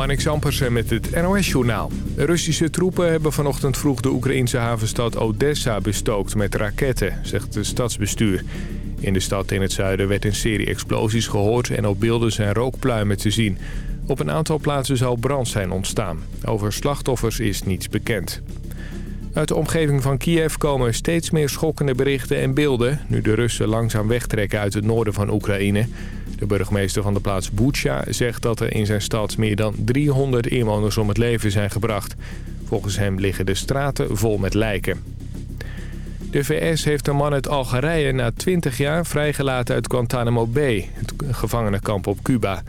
Marnix Ampersen met het NOS-journaal. Russische troepen hebben vanochtend vroeg de Oekraïnse havenstad Odessa bestookt met raketten, zegt het stadsbestuur. In de stad in het zuiden werd een serie explosies gehoord en op beelden zijn rookpluimen te zien. Op een aantal plaatsen zou brand zijn ontstaan. Over slachtoffers is niets bekend. Uit de omgeving van Kiev komen steeds meer schokkende berichten en beelden... nu de Russen langzaam wegtrekken uit het noorden van Oekraïne. De burgemeester van de plaats Bucha zegt dat er in zijn stad meer dan 300 inwoners om het leven zijn gebracht. Volgens hem liggen de straten vol met lijken. De VS heeft een man uit Algerije na 20 jaar vrijgelaten uit Guantanamo Bay, het gevangenenkamp op Cuba.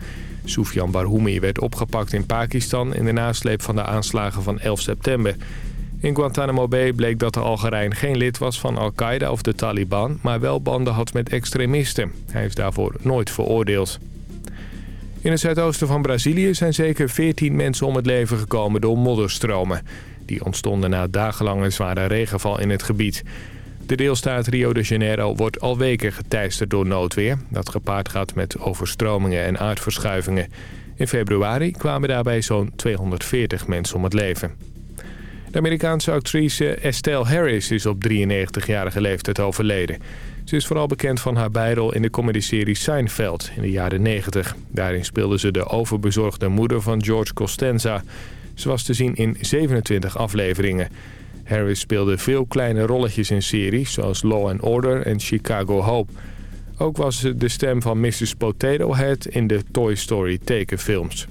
Soufian Barhoumi werd opgepakt in Pakistan in de nasleep van de aanslagen van 11 september. In Guantanamo Bay bleek dat de Algerijn geen lid was van Al-Qaeda of de Taliban... maar wel banden had met extremisten. Hij is daarvoor nooit veroordeeld. In het zuidoosten van Brazilië zijn zeker 14 mensen om het leven gekomen door modderstromen. Die ontstonden na dagenlange zware regenval in het gebied. De deelstaat Rio de Janeiro wordt al weken geteisterd door noodweer... dat gepaard gaat met overstromingen en aardverschuivingen. In februari kwamen daarbij zo'n 240 mensen om het leven. De Amerikaanse actrice Estelle Harris is op 93-jarige leeftijd overleden. Ze is vooral bekend van haar bijrol in de comedyserie Seinfeld in de jaren 90. Daarin speelde ze de overbezorgde moeder van George Costanza. Ze was te zien in 27 afleveringen. Harris speelde veel kleine rolletjes in series zoals Law and Order en Chicago Hope. Ook was ze de stem van Mrs. Potato Head in de Toy Story tekenfilms.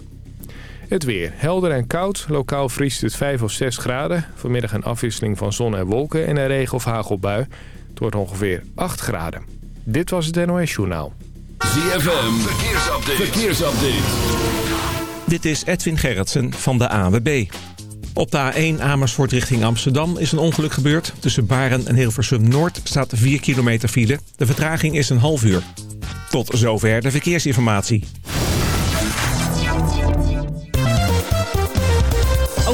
Het weer. Helder en koud. Lokaal vriest het 5 of 6 graden. Vanmiddag een afwisseling van zon en wolken en een regen- of hagelbui. Het wordt ongeveer 8 graden. Dit was het NOS Journaal. ZFM. Verkeersupdate. Verkeersupdate. Dit is Edwin Gerritsen van de AWB. Op de A1 Amersfoort richting Amsterdam is een ongeluk gebeurd. Tussen Baren en Hilversum Noord staat 4 kilometer file. De vertraging is een half uur. Tot zover de verkeersinformatie.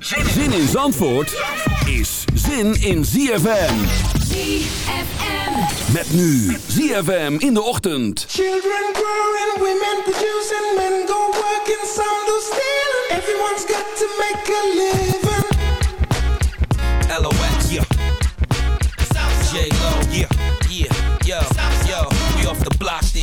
Zin in Zandvoort is zin in ZFM. ZFM. Met nu ZFM in de ochtend. Children growing, women producing, men go working, some do stealing. Everyone's got to make a living. LOX, yeah. J-Lo, yeah, yeah,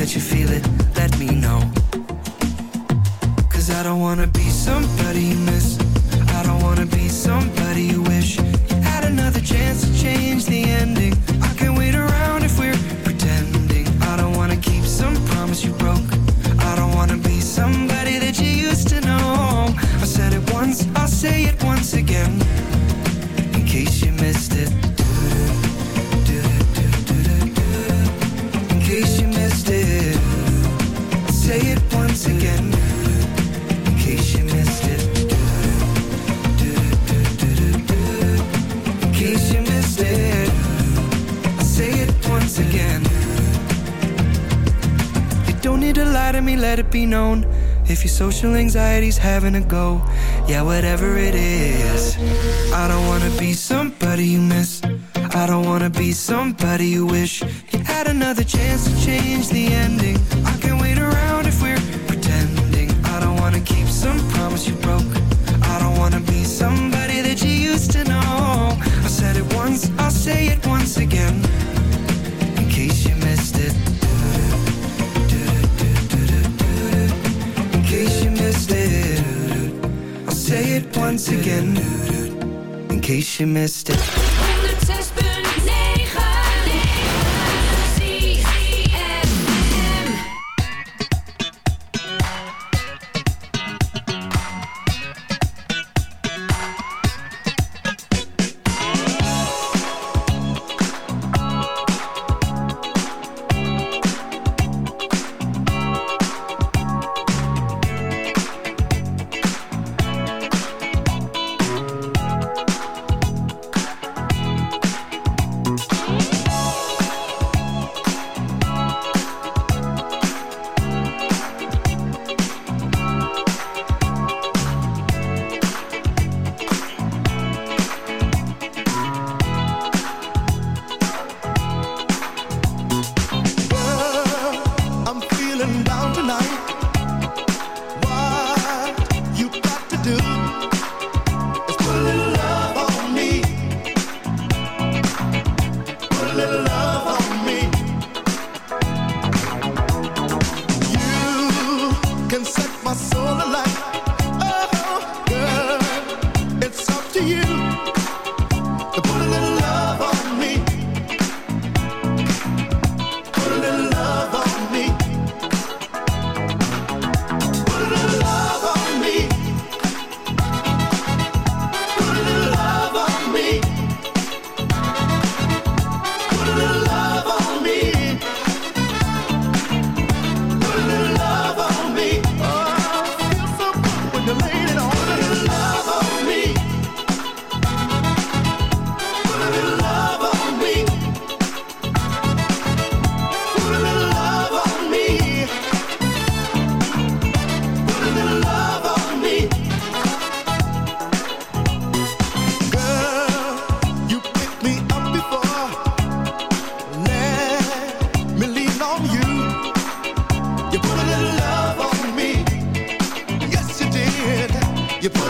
that you feel it. having a go. Yeah, whatever it is. I don't wanna be somebody You put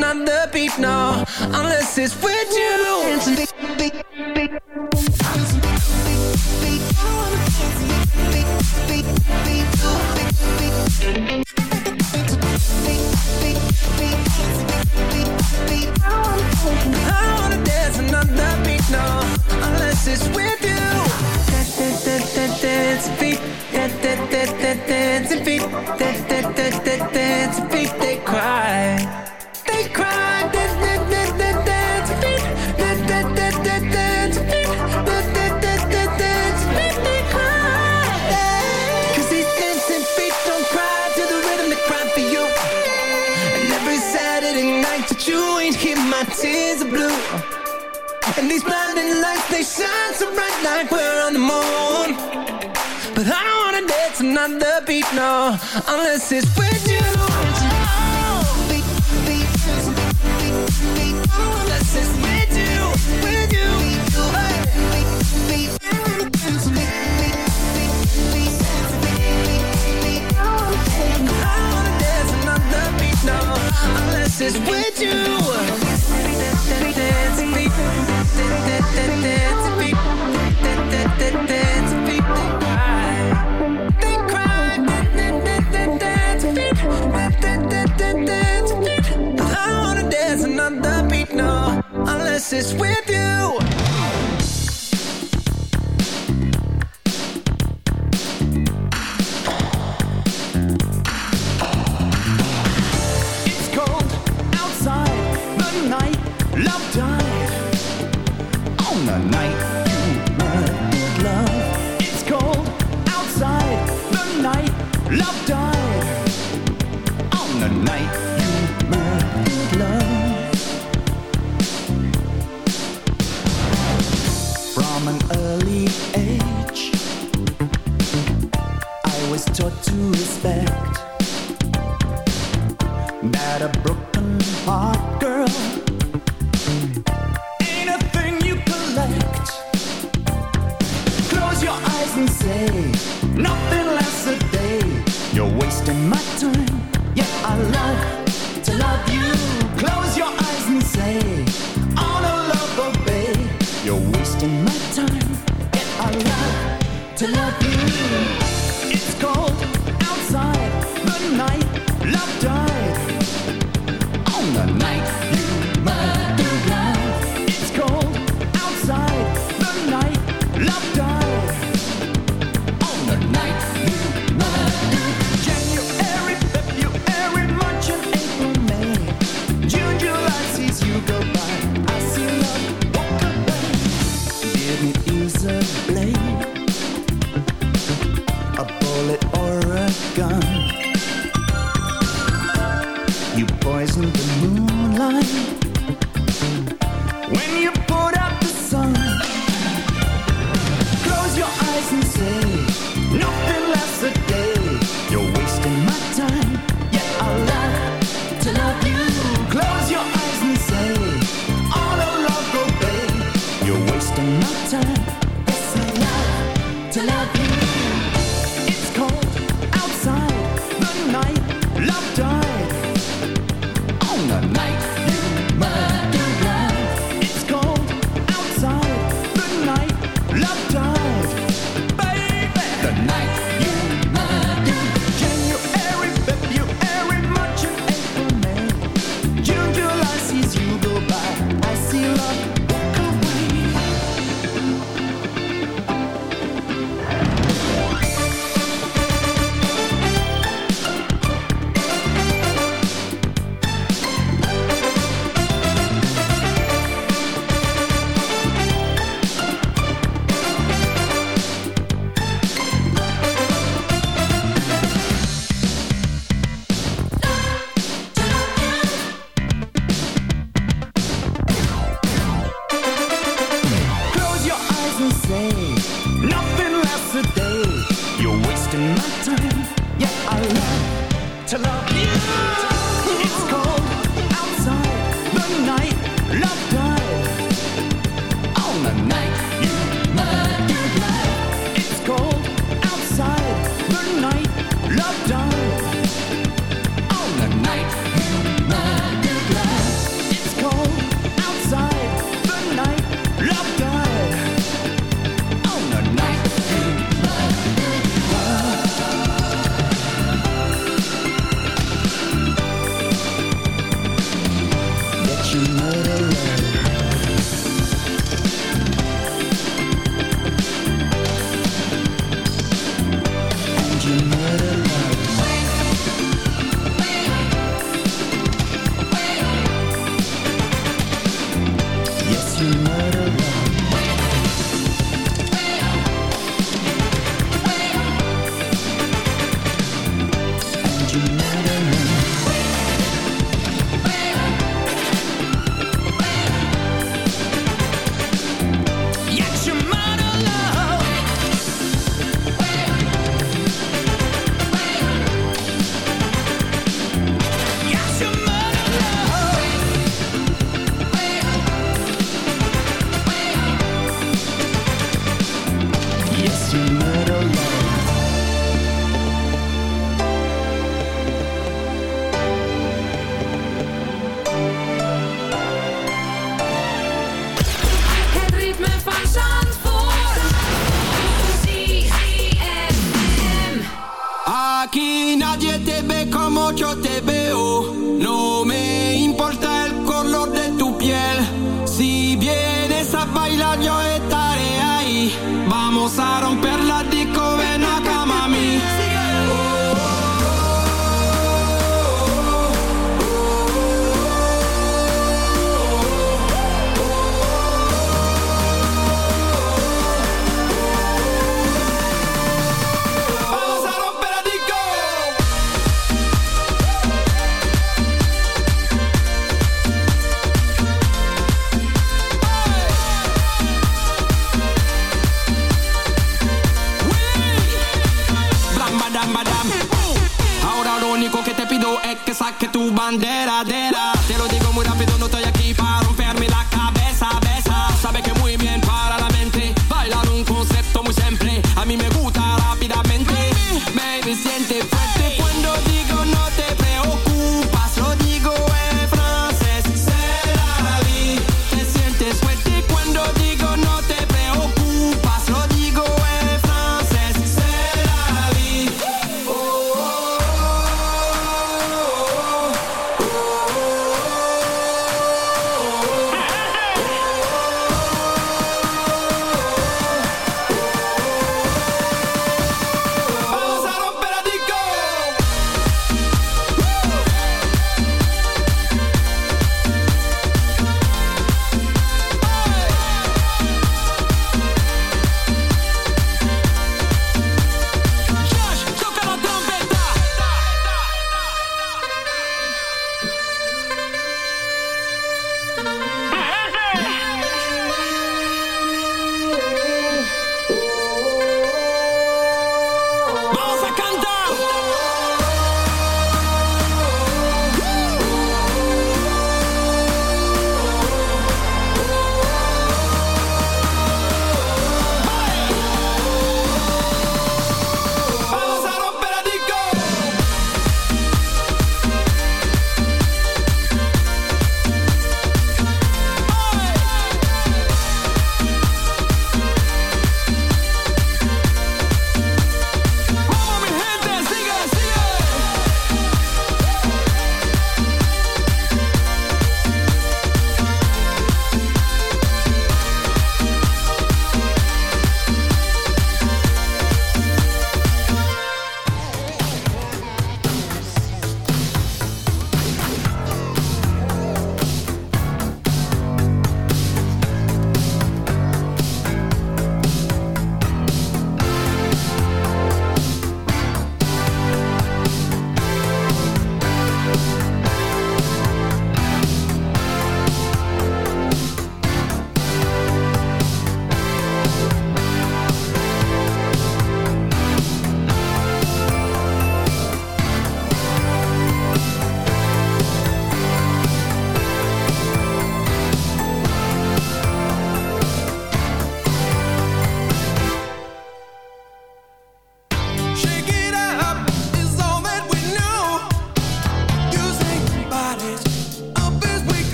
dance another beat, no Unless it's with you I wanna dance another beat, no, unless it's with you. Beat, beat, ain't here, my tears are blue. And these blinding lights, they shine so bright like we're on the moon. But I don't wanna dance another beat, no, unless it's with you. With you. Unless it's with you. It's cold outside the night. Love Passaram pernas bandera, dera.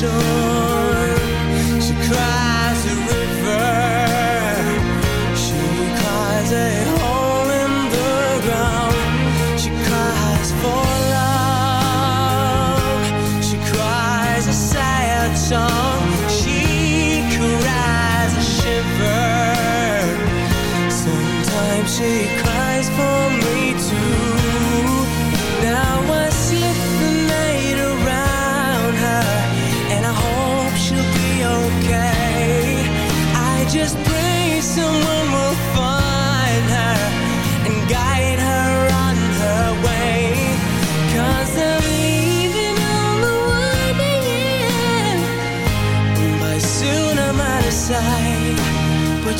She cried.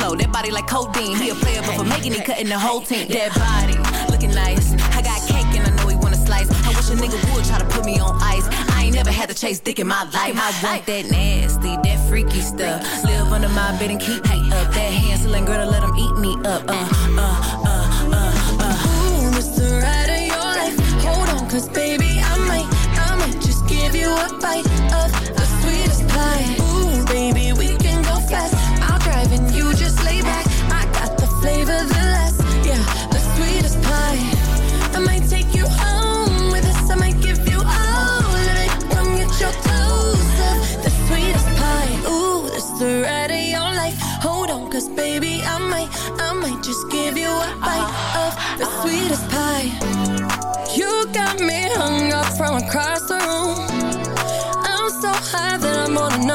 slow. That body like codeine. He a player, but for making he cutting the whole team. That body looking nice. I got cake and I know he wanna slice. I wish a nigga would try to put me on ice. I ain't never had to chase dick in my life. I want that nasty, that freaky stuff. Live under my bed and keep me up. That Hansel and Gretel let him eat me up. Uh, uh, uh, uh, uh. Ooh, Mr. Ride of your life. Hold on, cause baby, I might, I might just give you a bite of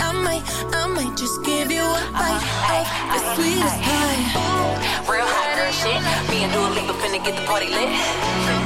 I might, I might just give you a bite uh-huh. of the sweetest pie. Real hot girl shit. Me and Dua Lipa finna get the party lit.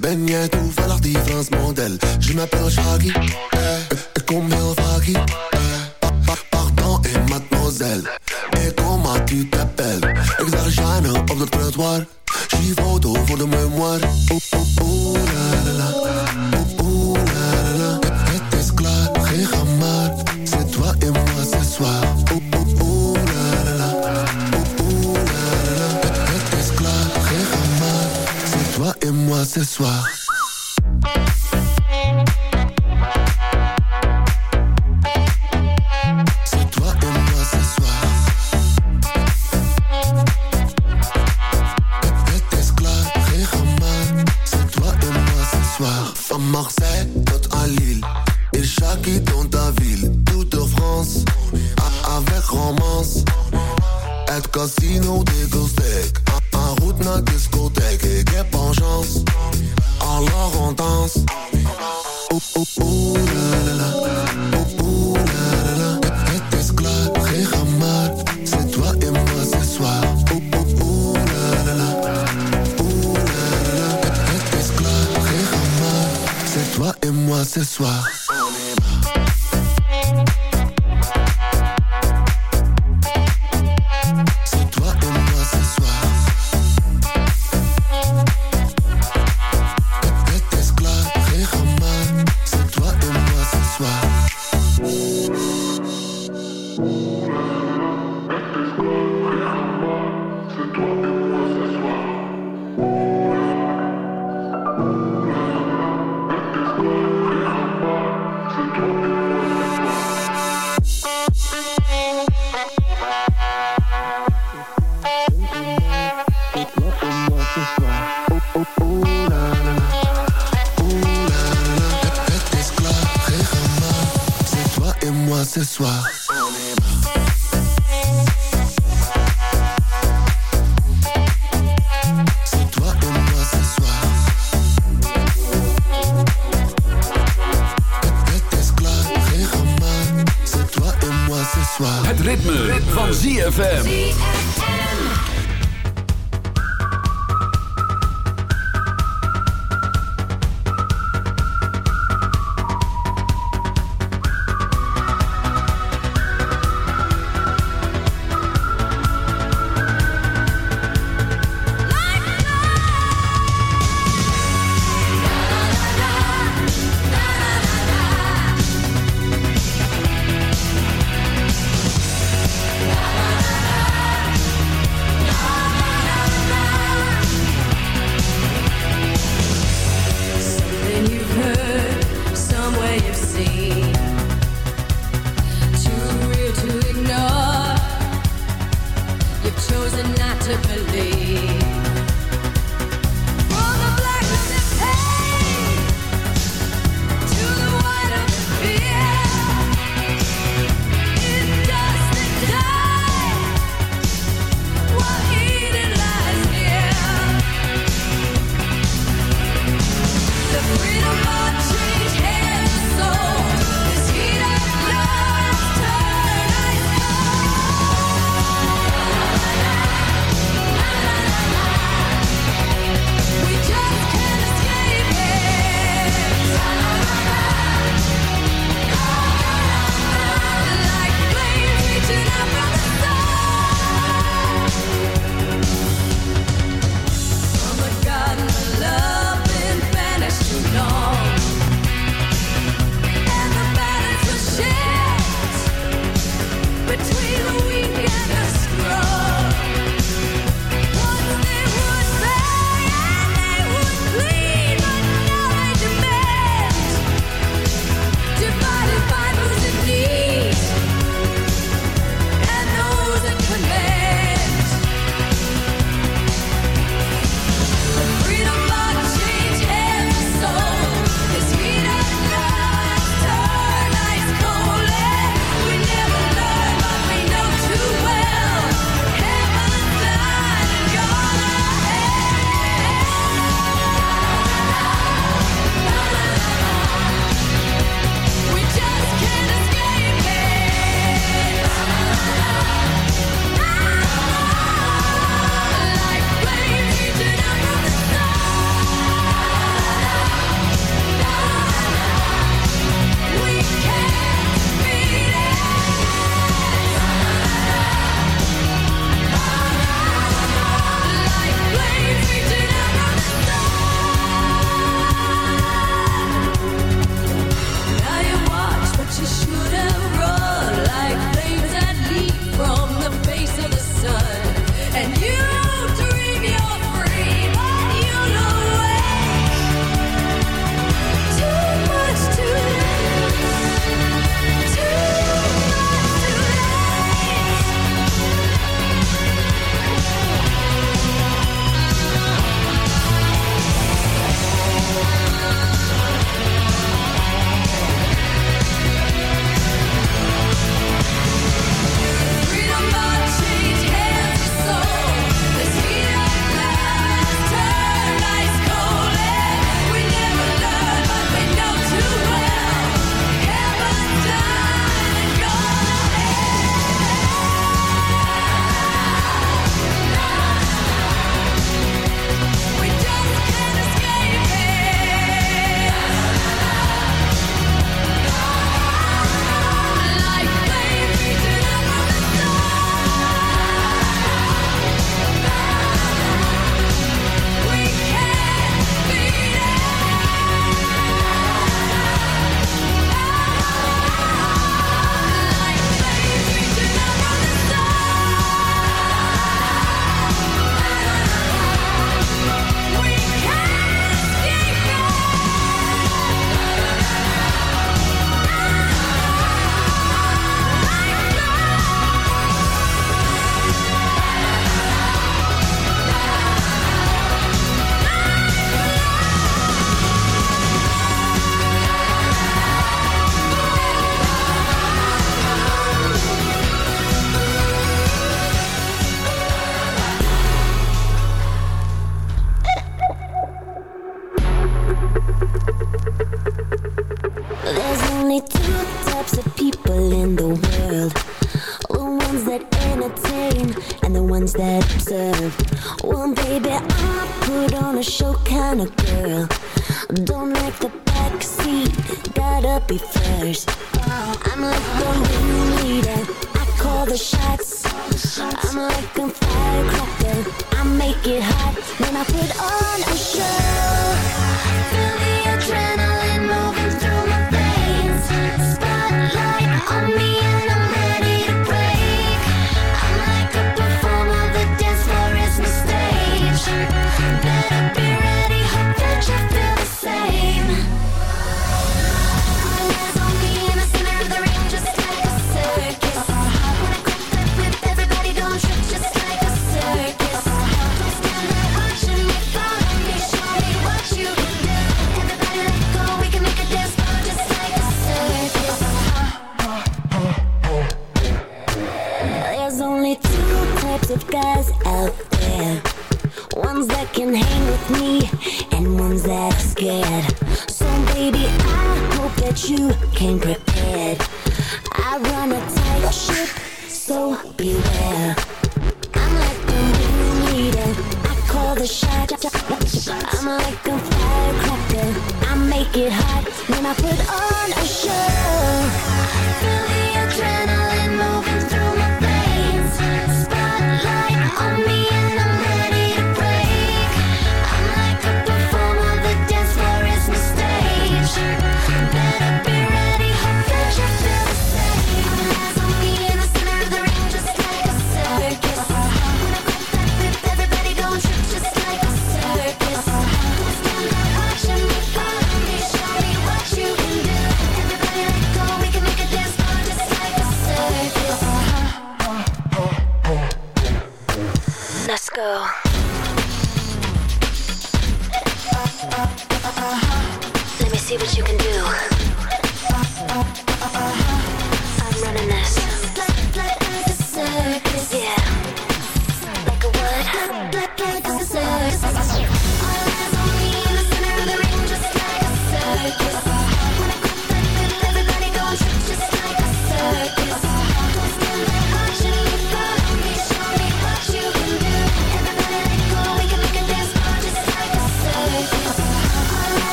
Ben jij toevallig die Frans model? Je m'appelle Shaggy, eh. Kom heel vaggy, eh. Pa pardon, et mademoiselle. Et comment tu t'appelles? Ik zag Jeanne op de trottoir. Zie foto voor de mémoire Oh, oh, oh, la la. ce soir. things that serve. Well, baby, I put on a show kind of girl. Don't like the backseat, gotta be first. I'm like the leader; I call the shots